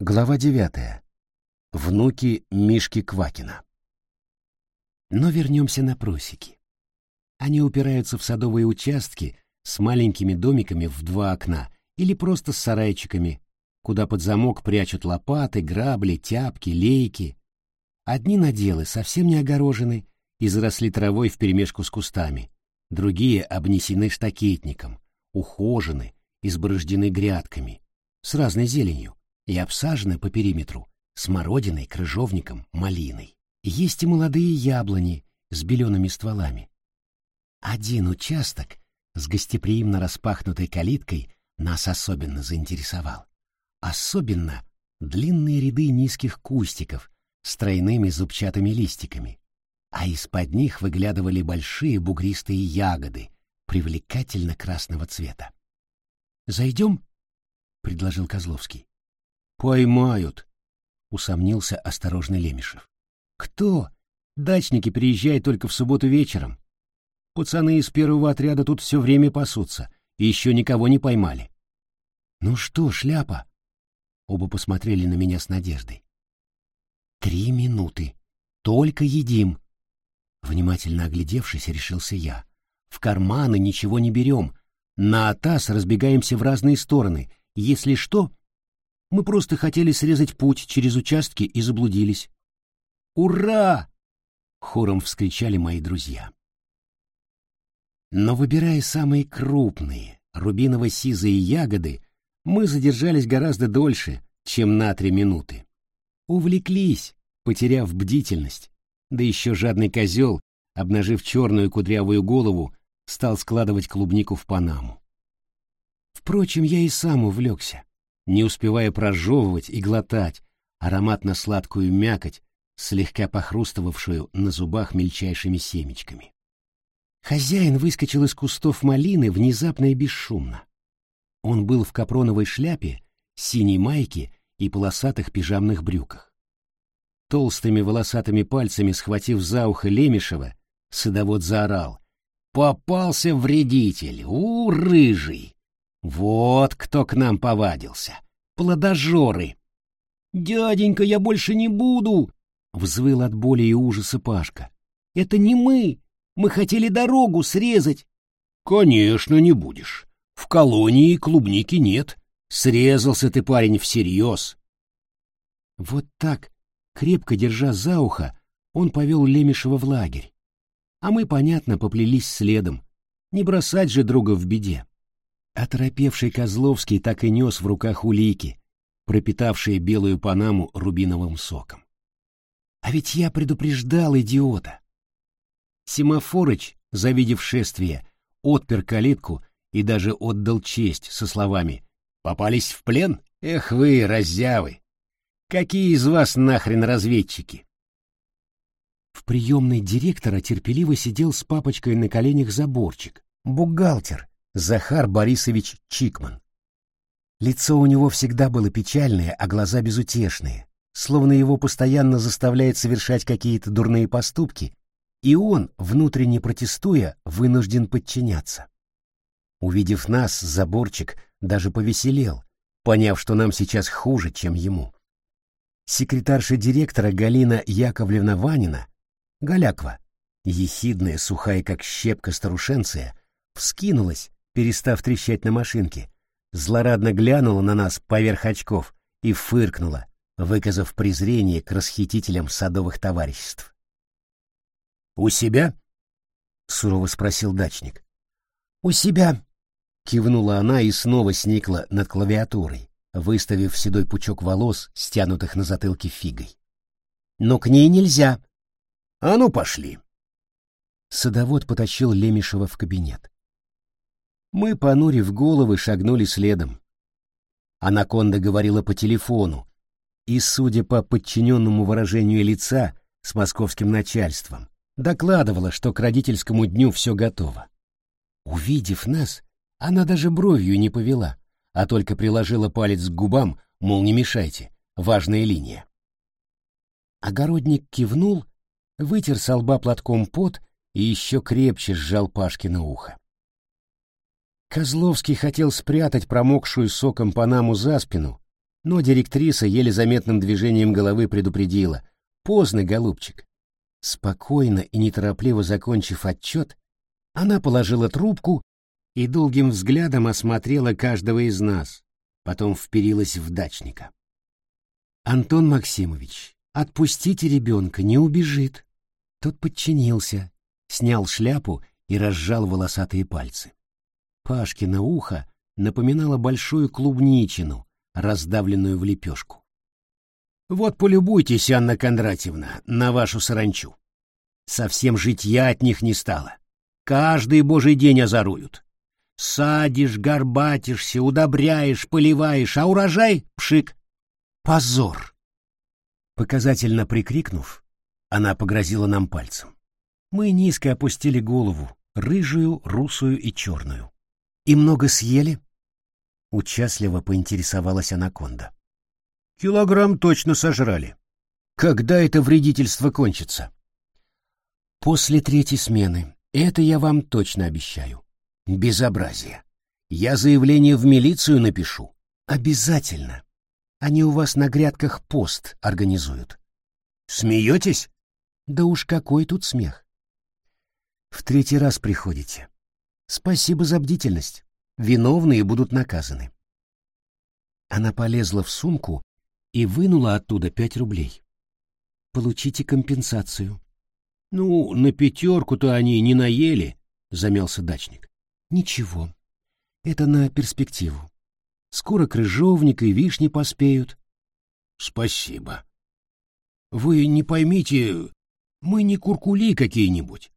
Глава девятая. Внуки Мишки Квакина. Но вернемся на просеки. Они упираются в садовые участки с маленькими домиками в два окна или просто с сарайчиками, куда под замок прячут лопаты, грабли, тяпки, лейки. Одни наделы совсем не огорожены и заросли травой вперемешку с кустами, другие обнесены штакетником, ухожены, изборождены грядками, с разной зеленью и обсажены по периметру смородиной, крыжовником, малиной. Есть и молодые яблони с белеными стволами. Один участок с гостеприимно распахнутой калиткой нас особенно заинтересовал. Особенно длинные ряды низких кустиков с тройными зубчатыми листиками, а из-под них выглядывали большие бугристые ягоды привлекательно красного цвета. «Зайдем?» — предложил Козловский. «Поймают», — усомнился осторожный Лемешев. «Кто? Дачники приезжают только в субботу вечером. Пацаны из первого отряда тут все время пасутся, и еще никого не поймали». «Ну что, шляпа?» Оба посмотрели на меня с надеждой. «Три минуты. Только едим». Внимательно оглядевшись, решился я. «В карманы ничего не берем. На атас разбегаемся в разные стороны. Если что, мы просто хотели срезать путь через участки и заблудились. «Ура!» — хором вскричали мои друзья. Но выбирая самые крупные, рубиново-сизые ягоды, мы задержались гораздо дольше, чем на три минуты. Увлеклись, потеряв бдительность, да еще жадный козел, обнажив черную кудрявую голову, стал складывать клубнику в панаму. Впрочем, я и сам увлекся не успевая прожевывать и глотать ароматно-сладкую мякоть, слегка похрустывавшую на зубах мельчайшими семечками. Хозяин выскочил из кустов малины внезапно и бесшумно. Он был в капроновой шляпе, синей майке и полосатых пижамных брюках. Толстыми волосатыми пальцами схватив за ухо Лемешева, садовод заорал. «Попался вредитель! У, рыжий! Вот кто к нам повадился. Плодожоры. «Дяденька, я больше не буду!» — взвыл от боли и ужаса Пашка. «Это не мы! Мы хотели дорогу срезать!» «Конечно, не будешь. В колонии клубники нет. Срезался ты, парень, всерьез!» Вот так, крепко держа за ухо, он повел Лемешева в лагерь. А мы, понятно, поплелись следом. Не бросать же друга в беде. Оторопевший Козловский так и нес в руках улики, пропитавшие белую панаму рубиновым соком. А ведь я предупреждал идиота. Семафорыч, завидев шествие, отпер калитку и даже отдал честь со словами «Попались в плен? Эх вы, раззявы! Какие из вас нахрен разведчики?» В приемной директора терпеливо сидел с папочкой на коленях заборчик, бухгалтер, Захар Борисович Чикман. Лицо у него всегда было печальное, а глаза безутешные, словно его постоянно заставляет совершать какие-то дурные поступки, и он, внутренне протестуя, вынужден подчиняться. Увидев нас, заборчик даже повеселел, поняв, что нам сейчас хуже, чем ему. Секретарша директора Галина Яковлевна Ванина, Галяква, ехидная, сухая, как щепка старушенция, вскинулась перестав трещать на машинке, злорадно глянула на нас поверх очков и фыркнула, выказав презрение к расхитителям садовых товариществ. «У себя?» — сурово спросил дачник. «У себя», — кивнула она и снова сникла над клавиатурой, выставив седой пучок волос, стянутых на затылке фигой. «Но к ней нельзя». «А ну, пошли!» Садовод потащил Лемешева в кабинет. Мы, понурив головы, шагнули следом. Анаконда говорила по телефону, и, судя по подчиненному выражению лица, с московским начальством, докладывала, что к родительскому дню все готово. Увидев нас, она даже бровью не повела, а только приложила палец к губам, мол, не мешайте, важная линия. Огородник кивнул, вытер со лба платком пот и еще крепче сжал Пашкино ухо. Козловский хотел спрятать промокшую соком Панаму за спину, но директриса еле заметным движением головы предупредила. «Поздно, голубчик». Спокойно и неторопливо закончив отчет, она положила трубку и долгим взглядом осмотрела каждого из нас, потом вперилась в дачника. «Антон Максимович, отпустите ребенка, не убежит». Тот подчинился, снял шляпу и разжал волосатые пальцы. Пашкино ухо напоминало большую клубничину, раздавленную в лепешку. «Вот полюбуйтесь, Анна Кондратьевна, на вашу саранчу. Совсем житья от них не стало. Каждый божий день озоруют. Садишь, горбатишься, удобряешь, поливаешь, а урожай — пшик. Позор!» Показательно прикрикнув, она погрозила нам пальцем. Мы низко опустили голову, рыжую, русую и черную. «И много съели?» Участливо поинтересовалась анаконда. «Килограмм точно сожрали. Когда это вредительство кончится?» «После третьей смены. Это я вам точно обещаю. Безобразие. Я заявление в милицию напишу. Обязательно. Они у вас на грядках пост организуют. Смеетесь? Да уж какой тут смех. В третий раз приходите. Спасибо за бдительность. Виновные будут наказаны. Она полезла в сумку и вынула оттуда пять рублей. Получите компенсацию. Ну, на пятерку-то они не наели, замялся дачник. Ничего. Это на перспективу. Скоро крыжовник и вишни поспеют. Спасибо. Вы не поймите, мы не куркули какие-нибудь.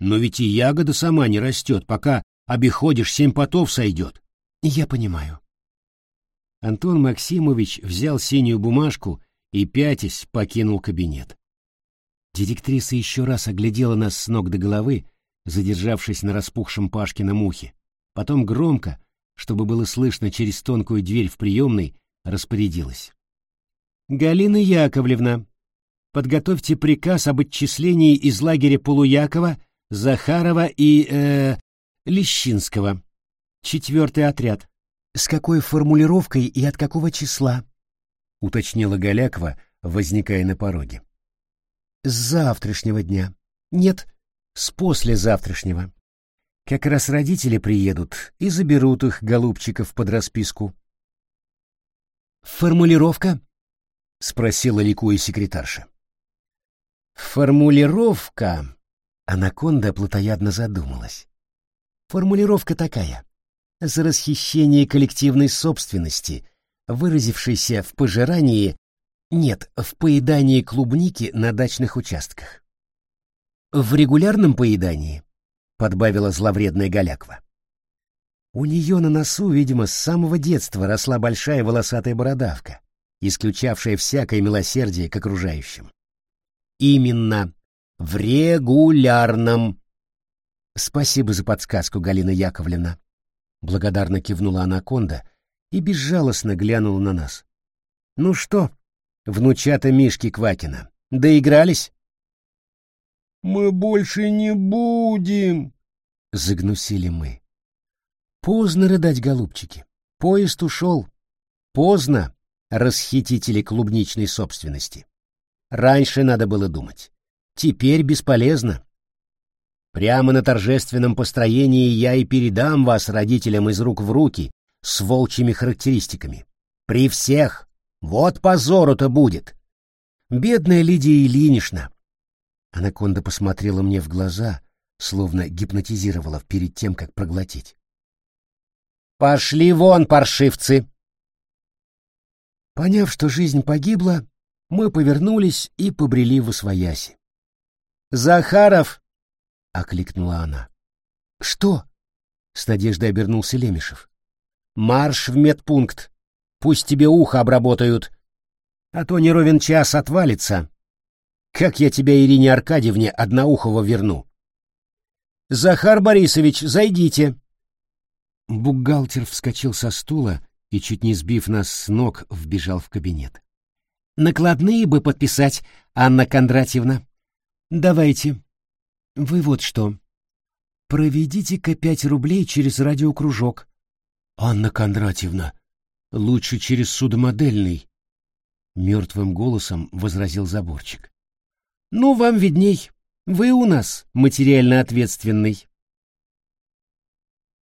Но ведь и ягода сама не растет, пока обиходишь, семь потов сойдет. Я понимаю. Антон Максимович взял синюю бумажку и, пятясь, покинул кабинет. Директриса еще раз оглядела нас с ног до головы, задержавшись на распухшем Пашкином ухе. Потом громко, чтобы было слышно через тонкую дверь в приемной, распорядилась. «Галина Яковлевна, подготовьте приказ об отчислении из лагеря Полуякова, Захарова и... Э, Лещинского. Четвертый отряд. С какой формулировкой и от какого числа?» — уточнила Галякова, возникая на пороге. «С завтрашнего дня. Нет, с послезавтрашнего. Как раз родители приедут и заберут их, голубчиков, под расписку. «Формулировка?» — спросила ликуя секретарша. «Формулировка...» — анаконда плотоядно задумалась. «Формулировка такая. За расхищение коллективной собственности, выразившейся в пожирании... Нет, в поедании клубники на дачных участках. В регулярном поедании, подбавила зловредная Галяква. У нее на носу, видимо, с самого детства росла большая волосатая бородавка, исключавшая всякое милосердие к окружающим. Именно в регулярном. Спасибо за подсказку, Галина Яковлевна. Благодарно кивнула анаконда и безжалостно глянула на нас. Ну что, внучата Мишки Квакина, доигрались? «Мы больше не будем!» — загнусили мы. Поздно рыдать, голубчики. Поезд ушел. Поздно, расхитители клубничной собственности. Раньше надо было думать. Теперь бесполезно. Прямо на торжественном построении я и передам вас родителям из рук в руки с волчьими характеристиками. При всех. Вот позору-то будет. Бедная Лидия Ильинична, Анаконда посмотрела мне в глаза, словно гипнотизировала перед тем, как проглотить. «Пошли вон, паршивцы!» Поняв, что жизнь погибла, мы повернулись и побрели в освояси. «Захаров!» — окликнула она. «Что?» — с надеждой обернулся Лемешев. «Марш в медпункт! Пусть тебе ухо обработают, а то не ровен час отвалится!» Как я тебя Ирине Аркадьевне Одноухова верну? Захар Борисович, зайдите. Бухгалтер вскочил со стула и, чуть не сбив нас с ног, вбежал в кабинет. Накладные бы подписать, Анна Кондратьевна. Давайте. Вы вот что. Проведите-ка пять рублей через радиокружок. Анна Кондратьевна, Лучше через судомодельный, — мертвым голосом возразил заборчик. Ну, вам видней. Вы у нас материально ответственный.